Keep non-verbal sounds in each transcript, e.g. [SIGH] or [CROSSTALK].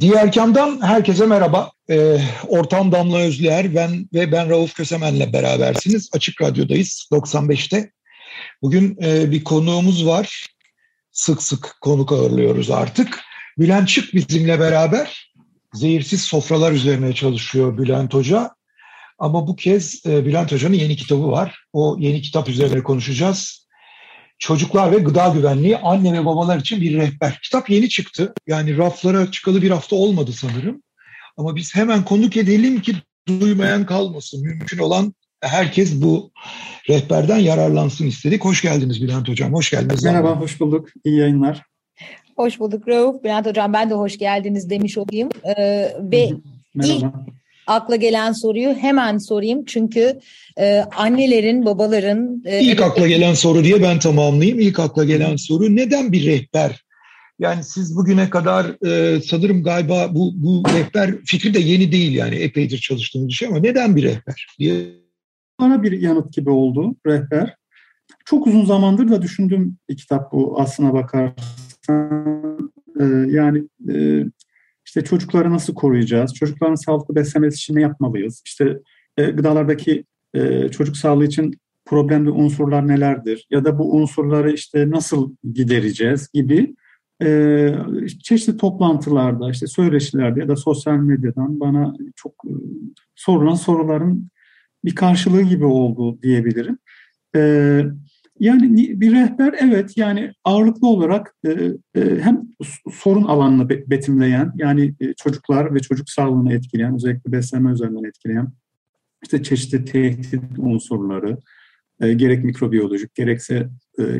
Diğer kamdan herkese merhaba. Ee, ortam Damla Özlüer ben ve ben Rauf Kösemen'le berabersiniz. Açık Radyo'dayız 95'te. Bugün e, bir konuğumuz var. Sık sık konuk ağırlıyoruz artık. Bülent Çık bizimle beraber zehirsiz sofralar üzerine çalışıyor Bülent Hoca. Ama bu kez e, Bülent Hoca'nın yeni kitabı var. O yeni kitap üzerine konuşacağız. Çocuklar ve Gıda Güvenliği Anne ve Babalar için bir rehber. Kitap yeni çıktı. Yani raflara çıkalı bir hafta olmadı sanırım. Ama biz hemen konuk edelim ki duymayan kalmasın. Mümkün olan herkes bu rehberden yararlansın istedik. Hoş geldiniz Bülent Hocam. Hoş geldiniz. Merhaba, hoş bulduk. İyi yayınlar. Hoş bulduk Rauf. Bülent Hocam ben de hoş geldiniz demiş olayım. Ee, ve Merhaba. ilk akla gelen soruyu hemen sorayım. Çünkü e, annelerin, babaların... E, ilk akla gelen soru diye ben tamamlayayım. İlk akla gelen soru neden bir rehber? Yani siz bugüne kadar e, sanırım galiba bu, bu rehber fikri de yeni değil yani epeydir çalıştığınız bir şey ama neden bir rehber diye. Bana bir yanıt gibi oldu rehber. Çok uzun zamandır da düşündüğüm bir kitap bu aslına bakarsan. E, yani e, işte çocukları nasıl koruyacağız? Çocukların sağlıklı beslenmesi için ne yapmalıyız? İşte e, gıdalardaki e, çocuk sağlığı için problemli unsurlar nelerdir? Ya da bu unsurları işte nasıl gidereceğiz gibi e, çeşitli toplantılarda, işte söyleşilerde ya da sosyal medyadan bana çok e, sorulan soruların bir karşılığı gibi oldu diyebilirim. E, yani bir rehber evet yani ağırlıklı olarak e, e, hem sorun alanını betimleyen yani e, çocuklar ve çocuk sağlığını etkileyen özellikle beslenme üzerinden etkileyen işte çeşitli tehdit unsurları gerek mikrobiyolojik gerekse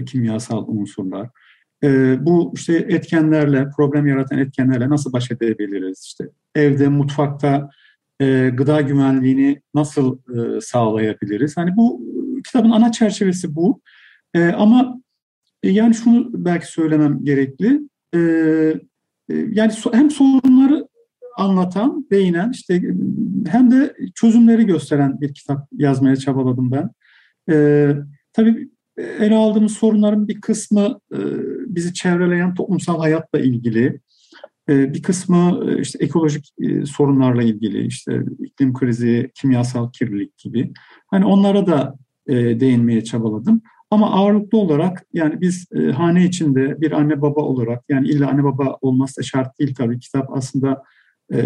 kimyasal unsurlar. Bu işte etkenlerle problem yaratan etkenlerle nasıl baş edebiliriz? İşte evde mutfakta gıda güvenliğini nasıl sağlayabiliriz? Hani bu kitabın ana çerçevesi bu. E, ama e, yani şunu belki söylemem gerekli. E, e, yani hem sorunları anlatan, değinen işte hem de çözümleri gösteren bir kitap yazmaya çabaladım ben. E, tabii ele aldığımız sorunların bir kısmı e, bizi çevreleyen toplumsal hayatla ilgili, e, bir kısmı e, işte ekolojik e, sorunlarla ilgili, işte iklim krizi, kimyasal kirlilik gibi. Hani onlara da e, değinmeye çabaladım. Ama ağırlıklı olarak yani biz e, hane içinde bir anne baba olarak yani illa anne baba olması da şart değil tabii. Kitap aslında e,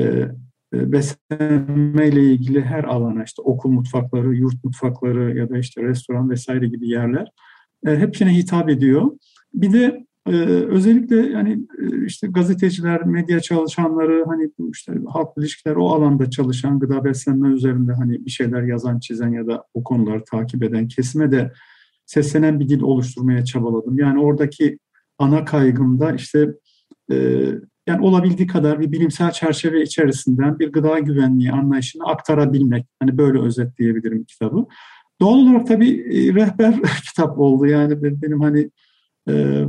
e, beslenme ile ilgili her alana işte okul mutfakları, yurt mutfakları ya da işte restoran vesaire gibi yerler e, hepsine hitap ediyor. Bir de e, özellikle yani e, işte gazeteciler, medya çalışanları hani işte halk ilişkiler o alanda çalışan gıda beslenme üzerinde hani bir şeyler yazan, çizen ya da o konuları takip eden kesime de seslenen bir dil oluşturmaya çabaladım. Yani oradaki ana kaygımda işte e, yani olabildiği kadar bir bilimsel çerçeve içerisinden bir gıda güvenliği anlayışını aktarabilmek. Hani böyle özetleyebilirim kitabı. Doğal olarak tabii e, rehber [LAUGHS] kitap oldu. Yani benim hani e,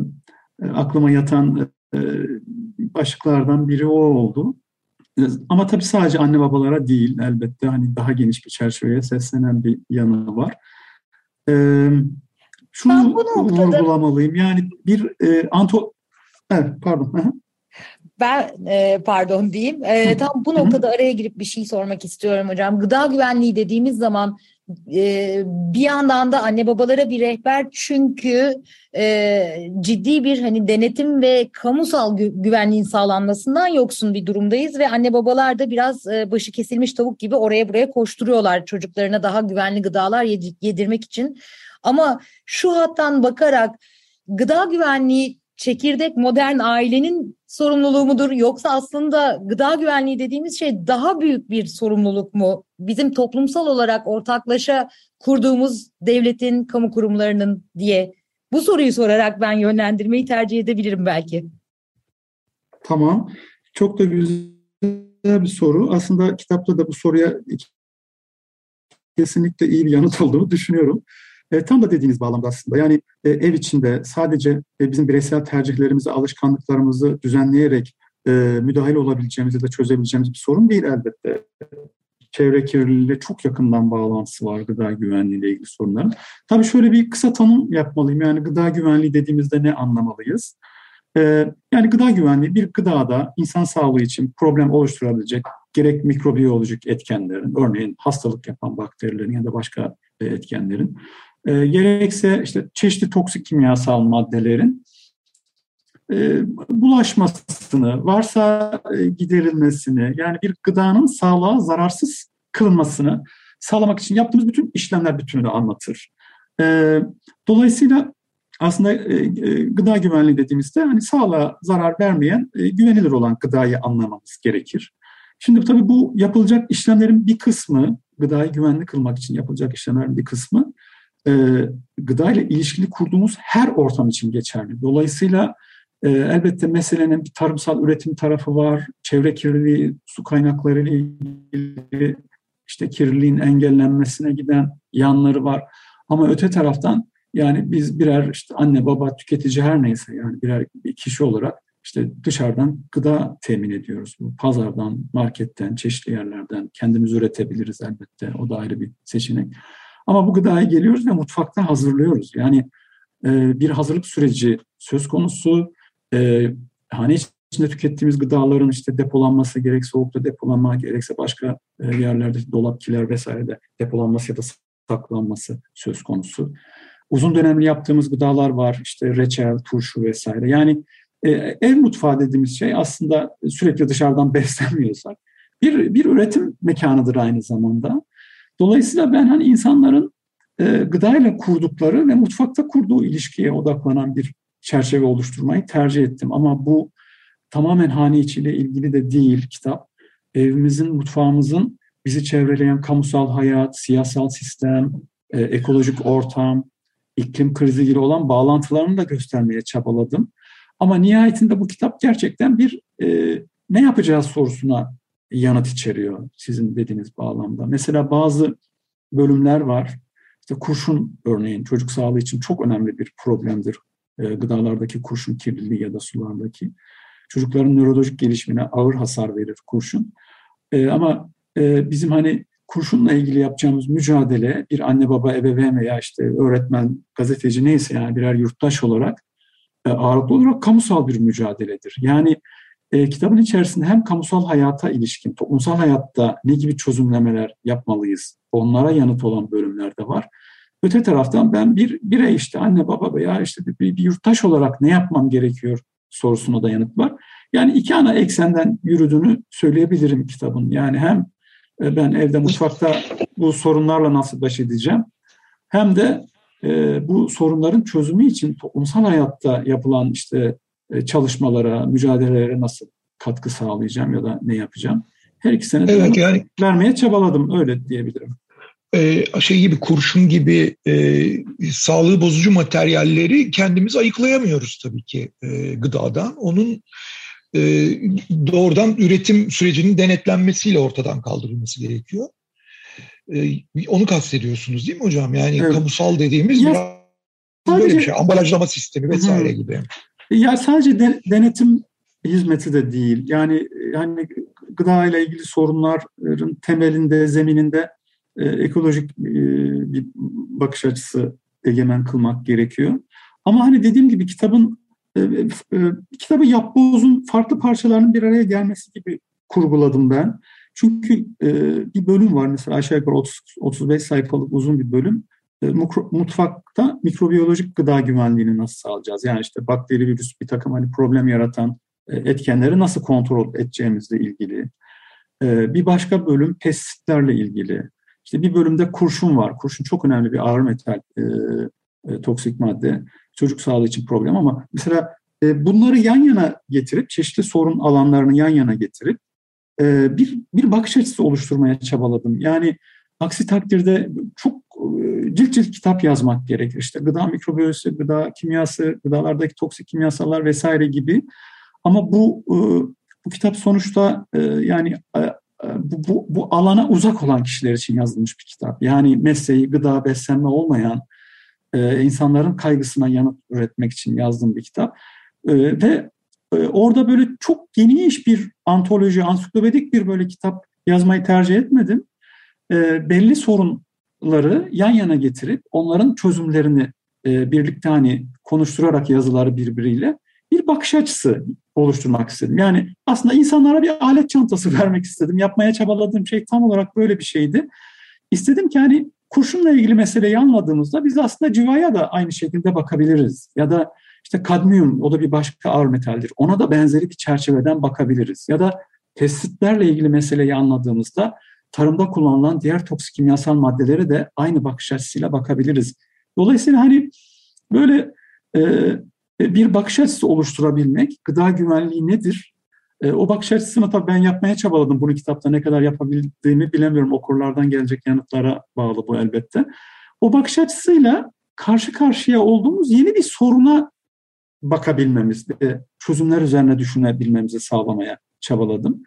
aklıma yatan e, başlıklardan biri o oldu. Ama tabii sadece anne babalara değil elbette hani daha geniş bir çerçeveye seslenen bir yanı var. Ee, şunu noktada... vurgulamalıyım. Yani bir e, Anto... Evet, pardon. Ben e, pardon diyeyim. E, tam bu noktada araya girip bir şey sormak istiyorum hocam. Gıda güvenliği dediğimiz zaman e, bir yandan da anne babalara bir rehber çünkü e, ciddi bir hani denetim ve kamusal gü güvenliğin sağlanmasından yoksun bir durumdayız ve anne babalar da biraz e, başı kesilmiş tavuk gibi oraya buraya koşturuyorlar çocuklarına daha güvenli gıdalar yedirmek için. Ama şu hattan bakarak gıda güvenliği çekirdek modern ailenin sorumluluğu mudur yoksa aslında gıda güvenliği dediğimiz şey daha büyük bir sorumluluk mu? Bizim toplumsal olarak ortaklaşa kurduğumuz devletin, kamu kurumlarının diye Bu soruyu sorarak ben yönlendirmeyi tercih edebilirim belki. Tamam. Çok da güzel bir soru. Aslında kitapta da bu soruya kesinlikle iyi bir yanıt olduğunu düşünüyorum. E, tam da dediğiniz bağlamda aslında. Yani e, ev içinde sadece e, bizim bireysel tercihlerimizi, alışkanlıklarımızı düzenleyerek e, müdahale olabileceğimiz ya da çözebileceğimiz bir sorun değil elbette. Çevre kirliliğiyle çok yakından bağlantısı var gıda güvenliği ile ilgili sorunların. Tabii şöyle bir kısa tanım yapmalıyım. Yani gıda güvenliği dediğimizde ne anlamalıyız? Ee, yani gıda güvenliği bir gıdada insan sağlığı için problem oluşturabilecek gerek mikrobiyolojik etkenlerin, örneğin hastalık yapan bakterilerin ya da başka e, etkenlerin, e, gerekse işte çeşitli toksik kimyasal maddelerin e, bulaşmasını, varsa e, giderilmesini, yani bir gıdanın sağlığa zararsız kılınmasını sağlamak için yaptığımız bütün işlemler bütününü anlatır. E, dolayısıyla aslında e, e, gıda güvenliği dediğimizde hani sağlığa zarar vermeyen, güvenilir olan gıdayı anlamamız gerekir. Şimdi tabii bu yapılacak işlemlerin bir kısmı, gıdayı güvenli kılmak için yapılacak işlemlerin bir kısmı e, gıda ile ilişkili kurduğumuz her ortam için geçerli. Dolayısıyla e, elbette meselenin bir tarımsal üretim tarafı var, çevre kirliliği, su kaynakları ile ilgili işte kirliliğin engellenmesine giden yanları var. Ama öte taraftan yani biz birer işte anne baba tüketici her neyse yani birer bir kişi olarak işte dışarıdan gıda temin ediyoruz. Bu pazardan, marketten, çeşitli yerlerden kendimiz üretebiliriz elbette. O da ayrı bir seçenek. Ama bu gıdayı geliyoruz ve mutfakta hazırlıyoruz. Yani e, bir hazırlık süreci söz konusu. E, hane içinde tükettiğimiz gıdaların işte depolanması gerek soğukta depolanma gerekse başka e, yerlerde dolap kiler vesairede depolanması ya da saklanması söz konusu. Uzun dönemli yaptığımız gıdalar var. işte reçel, turşu vesaire. Yani e, ev mutfağı dediğimiz şey aslında sürekli dışarıdan [LAUGHS] beslenmiyorsak bir, bir üretim mekanıdır aynı zamanda. Dolayısıyla ben hani insanların e, gıdayla kurdukları ve mutfakta kurduğu ilişkiye odaklanan bir çerçeve oluşturmayı tercih ettim. Ama bu tamamen hane içiyle ilgili de değil kitap. Evimizin, mutfağımızın bizi çevreleyen kamusal hayat, siyasal sistem, e, ekolojik ortam, iklim kriziyle olan bağlantılarını da göstermeye çabaladım. Ama nihayetinde bu kitap gerçekten bir e, ne yapacağız sorusuna yanıt içeriyor sizin dediğiniz bağlamda. Mesela bazı bölümler var. İşte kurşun örneğin çocuk sağlığı için çok önemli bir problemdir. E, gıdalardaki kurşun kirliliği ya da sulardaki. Çocukların nörolojik gelişimine ağır hasar verir kurşun. E, ama e, bizim hani kurşunla ilgili yapacağımız mücadele bir anne baba ebeveyn veya işte öğretmen, gazeteci neyse yani birer yurttaş olarak ağırlıklı olarak kamusal bir mücadeledir. Yani e, kitabın içerisinde hem kamusal hayata ilişkin, toplumsal hayatta ne gibi çözümlemeler yapmalıyız, onlara yanıt olan bölümler de var. Öte taraftan ben bir birey işte anne baba veya işte bir, bir yurttaş olarak ne yapmam gerekiyor sorusuna da yanıt var. Yani iki ana eksenden yürüdüğünü söyleyebilirim kitabın. Yani hem e, ben evde mutfakta bu sorunlarla nasıl baş edeceğim hem de e, bu sorunların çözümü için toplumsal hayatta yapılan işte çalışmalara, mücadelelere nasıl katkı sağlayacağım ya da ne yapacağım. Her ikisine de evet, yani, vermeye çabaladım öyle diyebilirim. E, şey gibi kurşun gibi e, sağlığı bozucu materyalleri kendimiz ayıklayamıyoruz tabii ki e, gıdadan. Onun e, doğrudan üretim sürecinin denetlenmesiyle ortadan kaldırılması gerekiyor. E, onu kastediyorsunuz değil mi hocam? Yani evet. kamusal dediğimiz ya, biraz sadece, böyle bir şey. Ambalajlama sistemi vesaire hı. gibi. Ya sadece de, denetim hizmeti de değil. Yani yani gıda ile ilgili sorunların temelinde, zemininde e, ekolojik e, bir bakış açısı egemen kılmak gerekiyor. Ama hani dediğim gibi kitabın e, e, kitabı yapbozun farklı parçalarının bir araya gelmesi gibi kurguladım ben. Çünkü e, bir bölüm var mesela aşağı yukarı 30, 35 sayfalık uzun bir bölüm. E, mutfakta mikrobiyolojik gıda güvenliğini nasıl sağlayacağız? Yani işte bakteri, virüs bir takım hani problem yaratan e, etkenleri nasıl kontrol edeceğimizle ilgili. E, bir başka bölüm pestisitlerle ilgili. İşte bir bölümde kurşun var. Kurşun çok önemli bir ağır metal e, e, toksik madde. Çocuk sağlığı için problem ama mesela e, bunları yan yana getirip çeşitli sorun alanlarını yan yana getirip e, bir bir bakış açısı oluşturmaya çabaladım. Yani aksi takdirde çok cilt cilt kitap yazmak gerekir. İşte gıda mikrobiyolojisi, gıda kimyası, gıdalardaki toksik kimyasallar vesaire gibi. Ama bu e, bu kitap sonuçta e, yani e, bu, bu, bu alana uzak olan kişiler için yazılmış bir kitap. Yani mesleği, gıda, beslenme olmayan insanların kaygısına yanıt üretmek için yazdığım bir kitap. Ve orada böyle çok geniş bir antoloji, ansiklopedik bir böyle kitap yazmayı tercih etmedim. Belli sorunları yan yana getirip onların çözümlerini birlikte hani konuşturarak yazıları birbiriyle bir bakış açısı oluşturmak istedim. Yani aslında insanlara bir alet çantası [LAUGHS] vermek istedim. Yapmaya çabaladığım şey tam olarak böyle bir şeydi. İstedim ki hani kurşunla ilgili meseleyi anladığımızda biz aslında civaya da aynı şekilde bakabiliriz. Ya da işte kadmiyum o da bir başka ağır metaldir. Ona da benzeri bir çerçeveden bakabiliriz. Ya da pestisitlerle ilgili meseleyi anladığımızda tarımda kullanılan diğer toksik kimyasal maddelere de aynı bakış açısıyla bakabiliriz. Dolayısıyla hani böyle e, bir bakış açısı oluşturabilmek, gıda güvenliği nedir? E, o bakış açısını tabii ben yapmaya çabaladım. Bunu kitapta ne kadar yapabildiğimi bilemiyorum. Okurlardan gelecek yanıtlara bağlı bu elbette. O bakış açısıyla karşı karşıya olduğumuz yeni bir soruna bakabilmemiz çözümler üzerine düşünebilmemizi sağlamaya çabaladım.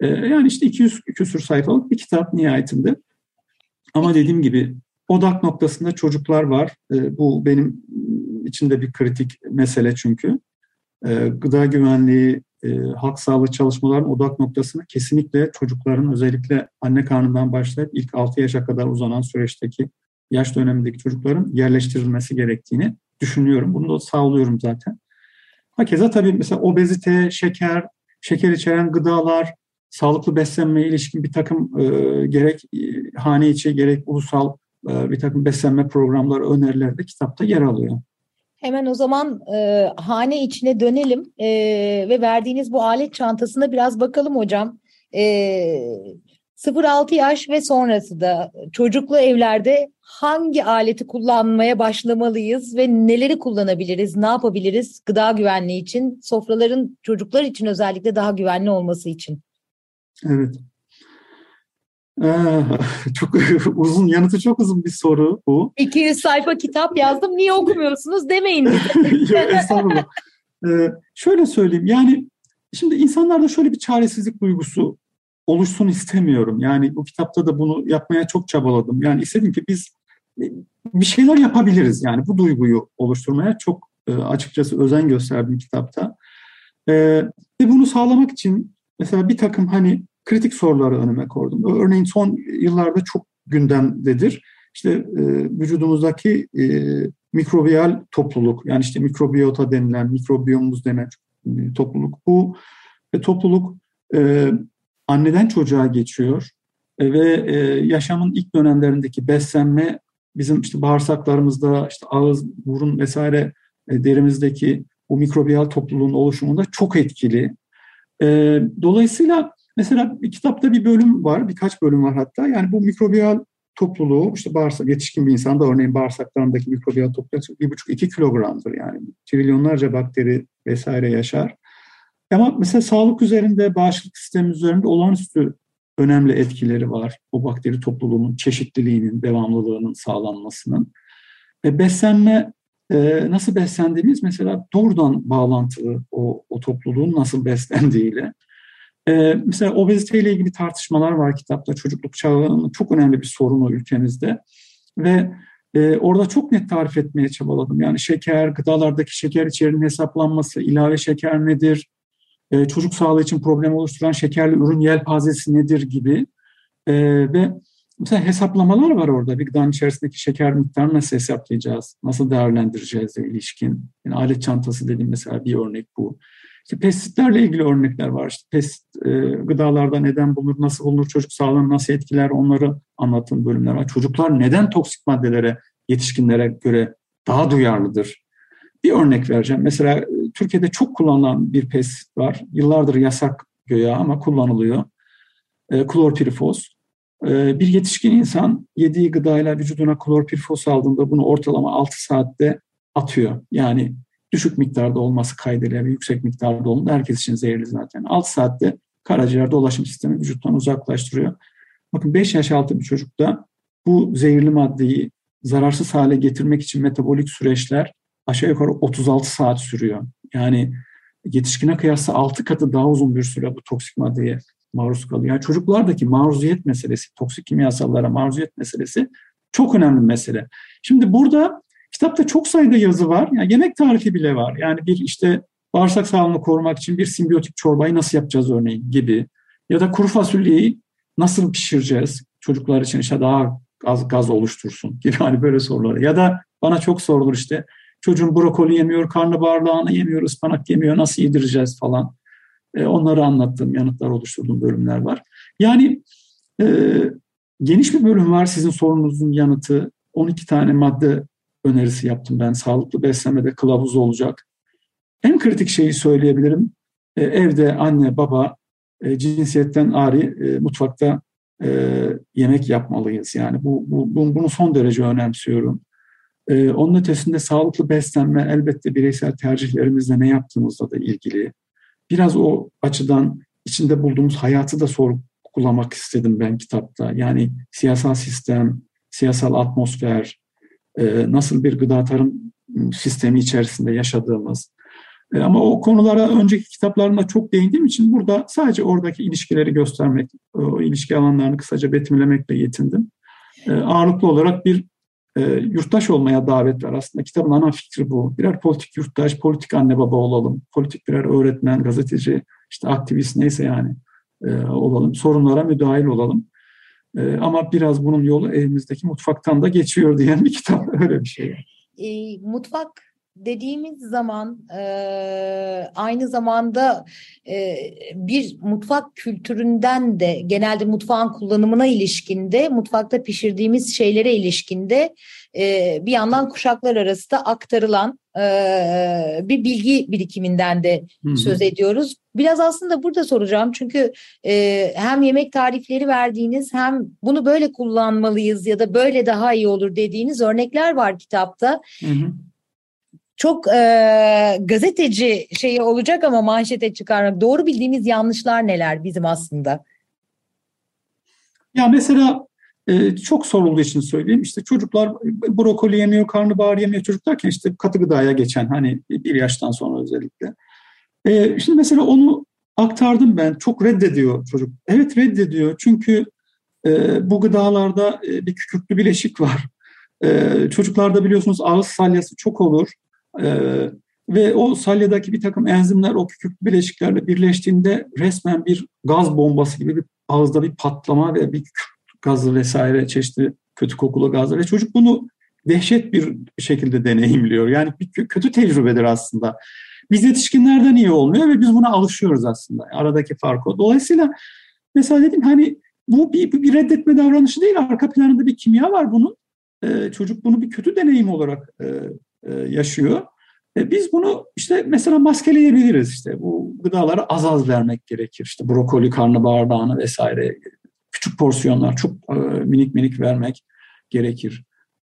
E, yani işte 200 küsur sayfalık bir kitap nihayetinde. Ama dediğim gibi odak noktasında çocuklar var. E, bu benim içinde bir kritik mesele çünkü. E, gıda güvenliği, e, halk sağlığı çalışmaların odak noktasını kesinlikle çocukların özellikle anne karnından başlayıp ilk 6 yaşa kadar uzanan süreçteki yaş dönemindeki çocukların yerleştirilmesi gerektiğini düşünüyorum. Bunu da sağlıyorum zaten. Hakeza tabii mesela obezite, şeker, şeker içeren gıdalar, sağlıklı beslenmeye ilişkin bir takım e, gerek e, hane içi gerek ulusal e, bir takım beslenme programları, önerileri de kitapta yer alıyor. Hemen o zaman e, hane içine dönelim e, ve verdiğiniz bu alet çantasına biraz bakalım hocam. E, 0-6 yaş ve sonrası da çocuklu evlerde hangi aleti kullanmaya başlamalıyız ve neleri kullanabiliriz, ne yapabiliriz gıda güvenliği için, sofraların çocuklar için özellikle daha güvenli olması için? Evet. Ee, çok [LAUGHS] uzun, yanıtı çok uzun bir soru bu. 200 sayfa kitap yazdım, niye okumuyorsunuz demeyin. [LAUGHS] Yok estağfurullah. Ee, şöyle söyleyeyim, yani şimdi insanlarda şöyle bir çaresizlik duygusu oluşsun istemiyorum. Yani bu kitapta da bunu yapmaya çok çabaladım. Yani istedim ki biz e, bir şeyler yapabiliriz. Yani bu duyguyu oluşturmaya çok e, açıkçası özen gösterdim kitapta. E, ve bunu sağlamak için mesela bir takım hani kritik soruları önüme koydum. Örneğin son yıllarda çok gündemdedir. İşte e, vücudumuzdaki e, mikrobiyal topluluk yani işte mikrobiyota denilen, mikrobiyomumuz denen topluluk. Bu e, topluluk e, anneden çocuğa geçiyor e, ve e, yaşamın ilk dönemlerindeki beslenme bizim işte bağırsaklarımızda, işte ağız, burun vesaire e, derimizdeki bu mikrobiyal topluluğun oluşumunda çok etkili. E, dolayısıyla Mesela bir kitapta bir bölüm var, birkaç bölüm var hatta. Yani bu mikrobiyal topluluğu, işte bağırsak, yetişkin bir insanda örneğin bağırsaklarındaki mikrobiyal topluluğu bir buçuk iki kilogramdır yani. Trilyonlarca bakteri vesaire yaşar. Ama mesela sağlık üzerinde, bağışıklık sistemi üzerinde olağanüstü önemli etkileri var. O bakteri topluluğunun çeşitliliğinin, devamlılığının sağlanmasının. E, beslenme, e, nasıl beslendiğimiz mesela doğrudan bağlantılı o, o topluluğun nasıl [LAUGHS] beslendiğiyle. Ee, mesela obeziteyle ilgili tartışmalar var kitapta. Çocukluk çağının çok önemli bir sorunu ülkemizde. Ve e, orada çok net tarif etmeye çabaladım. Yani şeker, gıdalardaki şeker içeriğinin hesaplanması, ilave şeker nedir, e, çocuk sağlığı için problem oluşturan şekerli ürün yelpazesi nedir gibi. E, ve mesela hesaplamalar var orada. Bir gıdanın içerisindeki şeker miktarını nasıl hesaplayacağız, nasıl değerlendireceğiz ilişkin. Yani alet çantası dediğim mesela bir örnek bu. İşte pestisitlerle ilgili örnekler var. İşte pestisit e, gıdalarda neden bulunur, nasıl bulunur, çocuk sağlığını nasıl etkiler onları anlattığım bölümler var. Çocuklar neden toksik maddelere yetişkinlere göre daha duyarlıdır? Bir örnek vereceğim. Mesela e, Türkiye'de çok kullanılan bir pestisit var. Yıllardır yasak göya ama kullanılıyor. E, klorpirifoz. E, bir yetişkin insan yediği gıdayla vücuduna klorpirifoz aldığında bunu ortalama 6 saatte atıyor. Yani düşük miktarda olması kaydıyla ve yüksek miktarda olması herkes için zehirli zaten. 6 saatte karaciğer dolaşım sistemi vücuttan uzaklaştırıyor. Bakın 5 yaş altı bir çocukta bu zehirli maddeyi zararsız hale getirmek için metabolik süreçler aşağı yukarı 36 saat sürüyor. Yani yetişkine kıyasla 6 katı daha uzun bir süre bu toksik maddeye maruz kalıyor. Yani çocuklardaki maruziyet meselesi, toksik kimyasallara maruziyet meselesi çok önemli mesele. Şimdi burada kitapta çok sayıda yazı var. Yani yemek tarifi bile var. Yani bir işte bağırsak sağlığını korumak için bir simbiyotik çorbayı nasıl yapacağız örneğin gibi. Ya da kuru fasulyeyi nasıl pişireceğiz çocuklar için işte daha gaz, gaz oluştursun [LAUGHS] gibi hani böyle sorular. Ya da bana çok sorulur işte çocuğun brokoli yemiyor, karnabahar lahana yemiyor, ıspanak yemiyor nasıl yedireceğiz falan. E, onları anlattığım, yanıtlar oluşturduğum bölümler var. Yani e, geniş bir bölüm var sizin sorunuzun yanıtı. 12 tane madde önerisi yaptım ben. Sağlıklı beslenmede kılavuz olacak. En kritik şeyi söyleyebilirim. E, evde anne, baba e, cinsiyetten ari e, mutfakta e, yemek yapmalıyız. Yani bu, bu, bunu son derece önemsiyorum. E, onun ötesinde sağlıklı beslenme elbette bireysel tercihlerimizle ne yaptığımızla da ilgili. Biraz o açıdan içinde bulduğumuz hayatı da sorgulamak istedim ben kitapta. Yani siyasal sistem, siyasal atmosfer, e, nasıl bir gıda tarım sistemi içerisinde yaşadığımız. E, ama o konulara önceki kitaplarımda çok değindiğim için burada sadece oradaki ilişkileri göstermek, o ilişki alanlarını kısaca betimlemekle yetindim. E, ağırlıklı olarak bir yurttaş olmaya davet var. Aslında kitabın ana fikri bu. Birer politik yurttaş, politik anne baba olalım. Politik birer öğretmen, gazeteci, işte aktivist neyse yani olalım. Sorunlara müdahil olalım. ama biraz bunun yolu evimizdeki mutfaktan da geçiyor diyen bir kitap. [LAUGHS] Öyle bir şey. E, mutfak dediğimiz zaman e, aynı zamanda e, bir mutfak kültüründen de genelde mutfağın kullanımına ilişkinde mutfakta pişirdiğimiz şeylere ilişkinde e, bir yandan kuşaklar arası da aktarılan e, bir bilgi birikiminden de Hı-hı. söz ediyoruz. Biraz aslında burada soracağım çünkü e, hem yemek tarifleri verdiğiniz hem bunu böyle kullanmalıyız ya da böyle daha iyi olur dediğiniz örnekler var kitapta. Hı hı çok e, gazeteci şeyi olacak ama manşete çıkarmak. Doğru bildiğimiz yanlışlar neler bizim aslında? Ya mesela e, çok sorulduğu için söyleyeyim. İşte çocuklar brokoli yemiyor, karnabahar yemiyor. Çocuk derken işte katı gıdaya geçen hani bir yaştan sonra özellikle. E, şimdi mesela onu aktardım ben. Çok reddediyor çocuk. Evet reddediyor çünkü e, bu gıdalarda e, bir kükürtlü bileşik var. E, çocuklarda biliyorsunuz ağız salyası çok olur. Ee, ve o salyadaki bir takım enzimler o kükürt bileşiklerle birleştiğinde resmen bir gaz bombası gibi bir ağızda bir patlama ve bir gazı vesaire çeşitli kötü kokulu gazlar ve çocuk bunu dehşet bir şekilde deneyimliyor. Yani bir kötü tecrübedir aslında. Biz yetişkinlerden iyi olmuyor ve biz buna alışıyoruz aslında. Aradaki fark o. Dolayısıyla mesela dedim hani bu bir, bir reddetme davranışı değil. Arka planında bir kimya var bunun. Ee, çocuk bunu bir kötü deneyim olarak e, e, yaşıyor. E, biz bunu işte mesela maskeleyebiliriz işte bu gıdaları az az vermek gerekir. İşte brokoli, karnabahar lahana vesaire küçük porsiyonlar çok e, minik minik vermek gerekir.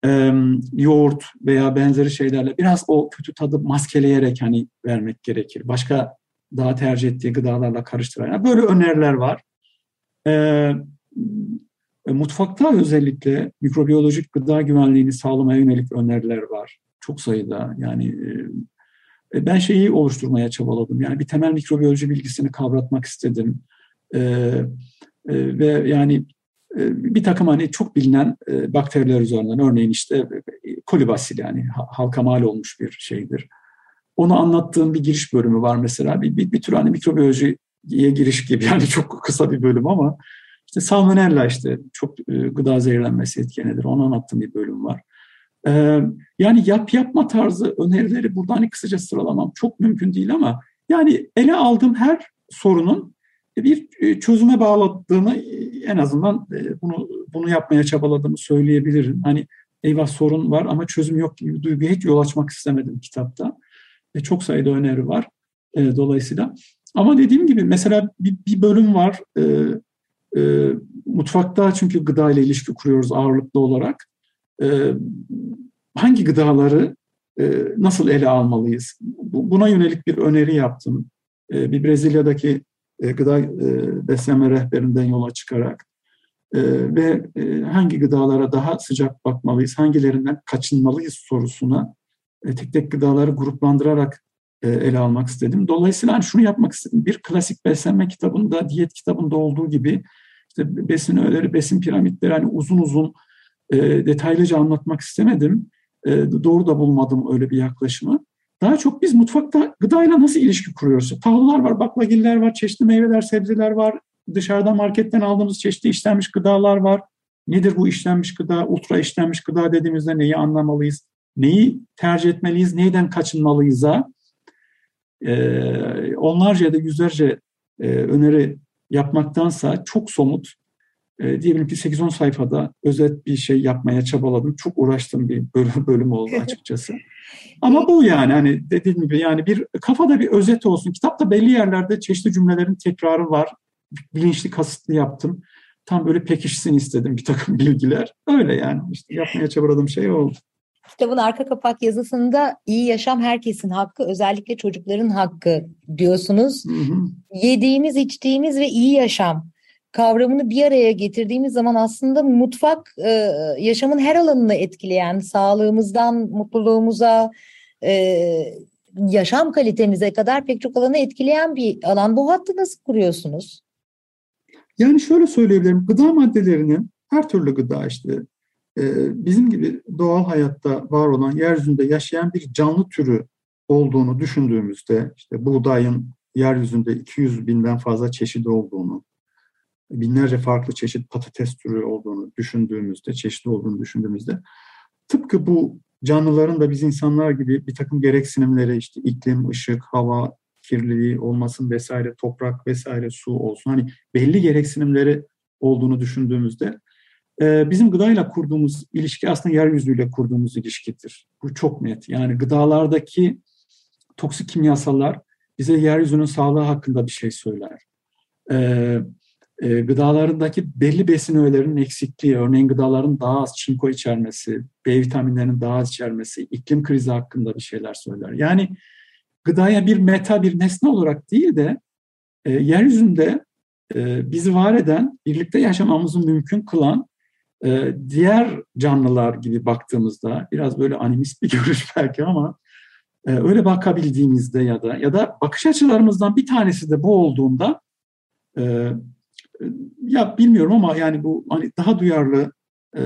E, yoğurt veya benzeri şeylerle biraz o kötü tadı maskeleyerek hani vermek gerekir. Başka daha tercih ettiği gıdalarla karıştırarak. Yani böyle öneriler var. E, mutfakta özellikle mikrobiyolojik gıda güvenliğini sağlamaya yönelik öneriler var çok sayıda. Yani e, e, ben şeyi oluşturmaya çabaladım. Yani bir temel mikrobiyoloji bilgisini kavratmak istedim. E, e, ve yani e, bir takım hani çok bilinen e, bakteriler üzerinden örneğin işte kolibasil yani halka mal olmuş bir şeydir. Onu anlattığım bir giriş bölümü var mesela. Bir, bir, bir tür hani mikrobiyolojiye giriş gibi yani çok kısa bir bölüm ama işte salmonella işte çok e, gıda zehirlenmesi etkenidir. Onu anlattığım bir bölüm var. Ee, yani yap yapma tarzı önerileri burada hani kısaca sıralamam çok mümkün değil ama yani ele aldığım her sorunun bir e, çözüme bağladığını e, en azından e, bunu bunu yapmaya çabaladığımı söyleyebilirim. Hani eyvah sorun var ama çözüm yok gibi duyguya hiç yol açmak istemedim kitapta. E, çok sayıda öneri var e, dolayısıyla. Ama dediğim gibi mesela bir, bir bölüm var e, e, mutfakta çünkü gıda ile ilişki kuruyoruz ağırlıklı olarak. E, hangi gıdaları e, nasıl ele almalıyız? Buna yönelik bir öneri yaptım. E, bir Brezilya'daki gıda beslenme rehberinden yola çıkarak. e, ve e, hangi gıdalara daha sıcak bakmalıyız, hangilerinden kaçınmalıyız sorusuna e, tek tek gıdaları gruplandırarak e, ele almak istedim. Dolayısıyla hani şunu yapmak istedim. Bir klasik beslenme kitabında, diyet kitabında olduğu gibi işte besin öğeleri, besin piramitleri hani uzun uzun e, detaylıca anlatmak istemedim. E, doğru da bulmadım öyle bir yaklaşımı. Daha çok biz mutfakta gıdayla nasıl ilişki kuruyoruz? Tahıllar var, baklagiller var, çeşitli meyveler, sebzeler var. Dışarıda marketten aldığımız çeşitli işlenmiş gıdalar var. Nedir bu işlenmiş gıda, ultra işlenmiş gıda dediğimizde neyi anlamalıyız? Neyi tercih etmeliyiz, neyden kaçınmalıyız? Ee, onlarca ya da yüzlerce e, öneri yapmaktansa çok somut, e, diyelim ki 8-10 sayfada özet bir şey yapmaya çabaladım. Çok uğraştığım bir bölüm, bölüm oldu [LAUGHS] açıkçası. Ama bu yani hani dediğim gibi yani bir kafada bir özet olsun. Kitapta belli yerlerde çeşitli cümlelerin tekrarı var. Bilinçli kasıtlı yaptım. Tam böyle pekişsin istedim bir takım [LAUGHS] bilgiler. Öyle yani işte yapmaya çabaladığım şey oldu. Kitabın arka kapak yazısında iyi yaşam herkesin hakkı, özellikle çocukların hakkı diyorsunuz. Hı hı. Yediğimiz, içtiğimiz ve iyi yaşam kavramını bir araya getirdiğimiz zaman aslında mutfak e, yaşamın her alanını etkileyen, sağlığımızdan mutluluğumuza, e, yaşam kalitemize kadar pek çok alanı etkileyen bir alan. Bu hattı nasıl kuruyorsunuz? Yani şöyle söyleyebilirim, gıda maddelerinin her türlü gıda işte e, bizim gibi doğal hayatta var olan yeryüzünde yaşayan bir canlı türü olduğunu düşündüğümüzde işte buğdayın yeryüzünde 200 binden fazla çeşidi olduğunu, binlerce farklı çeşit patates türü olduğunu düşündüğümüzde, çeşitli olduğunu düşündüğümüzde tıpkı bu canlıların da biz insanlar gibi bir takım gereksinimleri işte iklim, ışık, hava, kirliliği olmasın vesaire, toprak vesaire, su olsun. Hani belli gereksinimleri olduğunu düşündüğümüzde e, bizim gıdayla kurduğumuz ilişki aslında yeryüzüyle kurduğumuz ilişkidir. Bu çok net. Yani gıdalardaki toksik kimyasallar bize yeryüzünün sağlığı hakkında bir şey söyler. Ee, gıdalarındaki belli besin öğelerinin eksikliği, örneğin gıdaların daha az çinko içermesi, B vitaminlerinin daha az içermesi, iklim krizi hakkında bir şeyler söyler. Yani gıdaya bir meta, bir nesne olarak değil de e, yeryüzünde e, bizi var eden, birlikte yaşamamızı mümkün kılan e, diğer canlılar gibi baktığımızda, biraz böyle animist bir [LAUGHS] görüş belki ama e, öyle bakabildiğimizde ya da ya da bakış açılarımızdan bir tanesi de bu olduğunda e, ya bilmiyorum ama yani bu hani daha duyarlı e,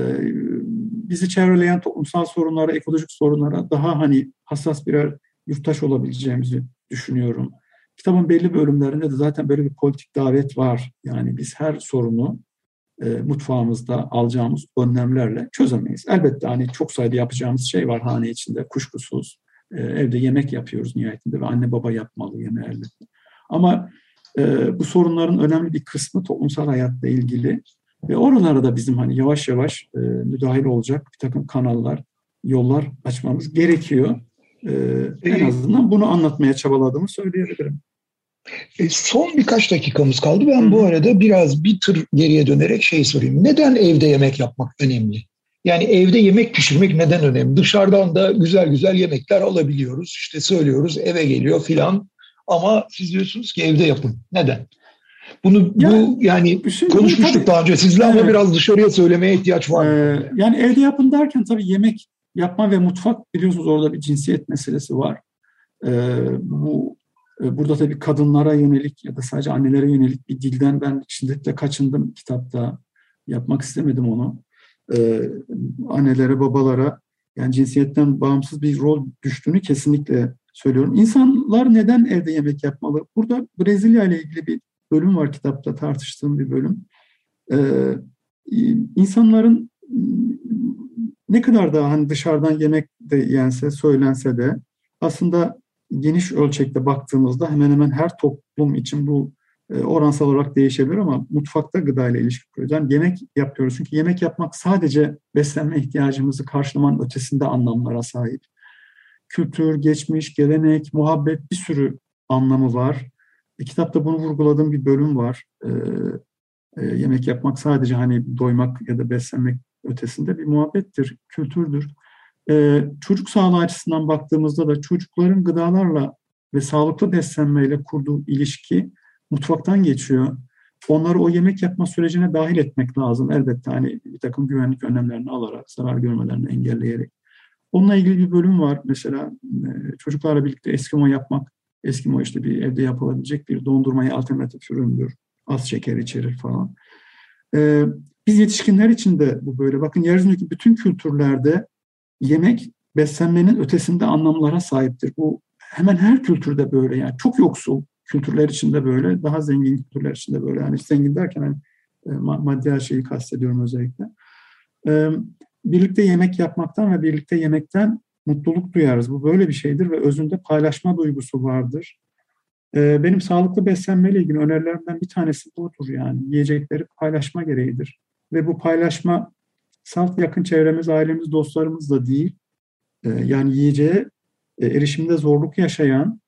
bizi çevreleyen toplumsal sorunlara, ekolojik sorunlara daha hani hassas birer yurttaş olabileceğimizi düşünüyorum. Kitabın belli bölümlerinde de zaten böyle bir politik davet var. Yani biz her sorunu e, mutfağımızda alacağımız önlemlerle çözemeyiz. Elbette hani çok sayıda yapacağımız şey var hane içinde kuşkusuz. E, evde yemek yapıyoruz nihayetinde ve anne baba yapmalı yemeği elbette. Ama e, bu sorunların önemli bir kısmı toplumsal hayatla ilgili ve oralara da bizim hani yavaş yavaş e, müdahil olacak bir takım kanallar, yollar açmamız gerekiyor. E, en azından bunu anlatmaya çabaladığımı söyleyebilirim. E, son birkaç dakikamız kaldı. Ben bu arada biraz bir tır geriye dönerek şey sorayım. Neden evde yemek yapmak önemli? Yani evde yemek pişirmek neden önemli? Dışarıdan da güzel güzel yemekler alabiliyoruz. İşte söylüyoruz eve geliyor filan. Ama siz diyorsunuz ki evde yapın. Neden? Bunu ya, bu yani konuşmuştuk tabii, daha önce sizle evet. ama biraz dışarıya söylemeye ihtiyaç var. Ee, yani evde yapın derken tabii yemek yapma ve mutfak biliyorsunuz orada bir cinsiyet meselesi var. Ee, bu e, burada tabii kadınlara yönelik ya da sadece annelere yönelik bir dilden ben şiddetle kaçındım kitapta. Yapmak istemedim onu. Ee, annelere, babalara yani cinsiyetten bağımsız bir rol düştüğünü kesinlikle söylüyorum. İnsanlar neden evde yemek yapmalı? Burada Brezilya ile ilgili bir bölüm var kitapta tartıştığım bir bölüm. Ee, insanların ne kadar da hani dışarıdan yemek de yense, söylense de aslında geniş ölçekte baktığımızda hemen hemen her toplum için bu e, oransal olarak değişebilir ama mutfakta gıdayla ilişki kuruyoruz. Yani yemek yapıyoruz çünkü yemek yapmak sadece beslenme ihtiyacımızı karşılamanın ötesinde anlamlara sahip kültür, geçmiş, gelenek, muhabbet bir sürü anlamı var. E, kitapta bunu vurguladığım bir bölüm var. E, e, yemek yapmak sadece hani doymak ya da beslenmek ötesinde bir muhabbettir, kültürdür. E, çocuk sağlığı açısından baktığımızda da çocukların gıdalarla ve sağlıklı beslenmeyle kurduğu ilişki mutfaktan geçiyor. onları o yemek yapma sürecine dahil etmek lazım. Elbette hani bir takım güvenlik önlemlerini alarak, zarar görmelerini engelleyerek. Onunla ilgili bir bölüm var. Mesela e, çocuklarla birlikte Eskimo yapmak. Eskimo işte bir evde yapılabilecek bir dondurmaya alternatif üründür. Az şeker içerir falan. E, biz yetişkinler için de bu böyle. Bakın yeryüzündeki bütün kültürlerde yemek beslenmenin ötesinde anlamlara sahiptir. Bu hemen her kültürde böyle yani çok yoksul kültürler içinde böyle, daha zengin kültürler içinde böyle. Yani zengin derken hani, e, maddi her şeyi kastediyorum özellikle. Birlikte yemek yapmaktan ve birlikte yemekten mutluluk duyarız. Bu böyle bir şeydir ve özünde paylaşma duygusu vardır. E, benim sağlıklı beslenmeyle ilgili önerilerimden bir tanesi budur yani. Yiyecekleri paylaşma gereğidir. Ve bu paylaşma salt yakın çevremiz, ailemiz, dostlarımız da değil. Yani yiyeceğe erişimde zorluk yaşayan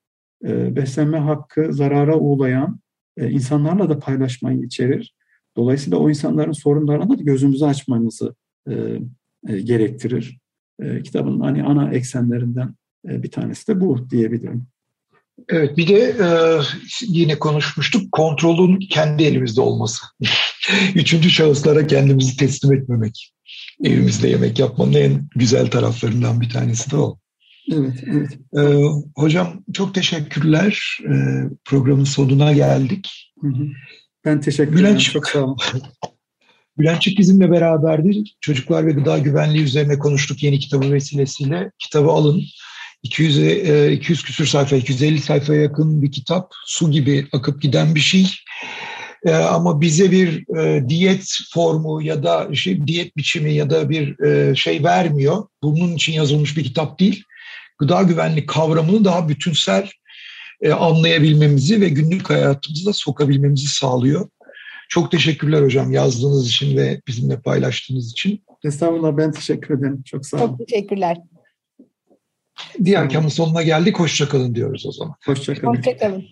e, beslenme hakkı zarara uğrayan e, insanlarla da paylaşmayı içerir. Dolayısıyla o insanların sorunlarına da gözümüzü açmamızı e, gerektirir. E, kitabın hani ana eksenlerinden e, bir tanesi de bu diyebilirim. Evet bir de e, yine konuşmuştuk kontrolün kendi elimizde olması. [LAUGHS] Üçüncü şahıslara kendimizi teslim etmemek. Evimizde yemek yapmanın en güzel taraflarından bir tanesi de o. Evet, evet. Ee, hocam çok teşekkürler. Ee, programın sonuna geldik. Hı hı. Ben teşekkür ederim. Bülent çok sağ olun. [LAUGHS] Bülent Çık bizimle beraberdi. Çocuklar ve gıda güvenliği üzerine konuştuk yeni kitabı vesilesiyle. Kitabı alın. 200, 200 e, küsür sayfa, 250 sayfaya yakın bir kitap. Su gibi akıp giden bir şey. Ee, ama bize bir e, diyet formu ya da şey diyet biçimi ya da bir e, şey vermiyor. Bunun için yazılmış bir kitap değil gıda güvenlik kavramını daha bütünsel e, anlayabilmemizi ve günlük hayatımıza sokabilmemizi sağlıyor. Çok teşekkürler hocam yazdığınız için ve bizimle paylaştığınız için. Estağfurullah ben teşekkür ederim. Çok sağ olun. Çok teşekkürler. Diğer kamu sonuna geldik. Hoşçakalın diyoruz o zaman. Hoşçakalın. Hoşçakalın.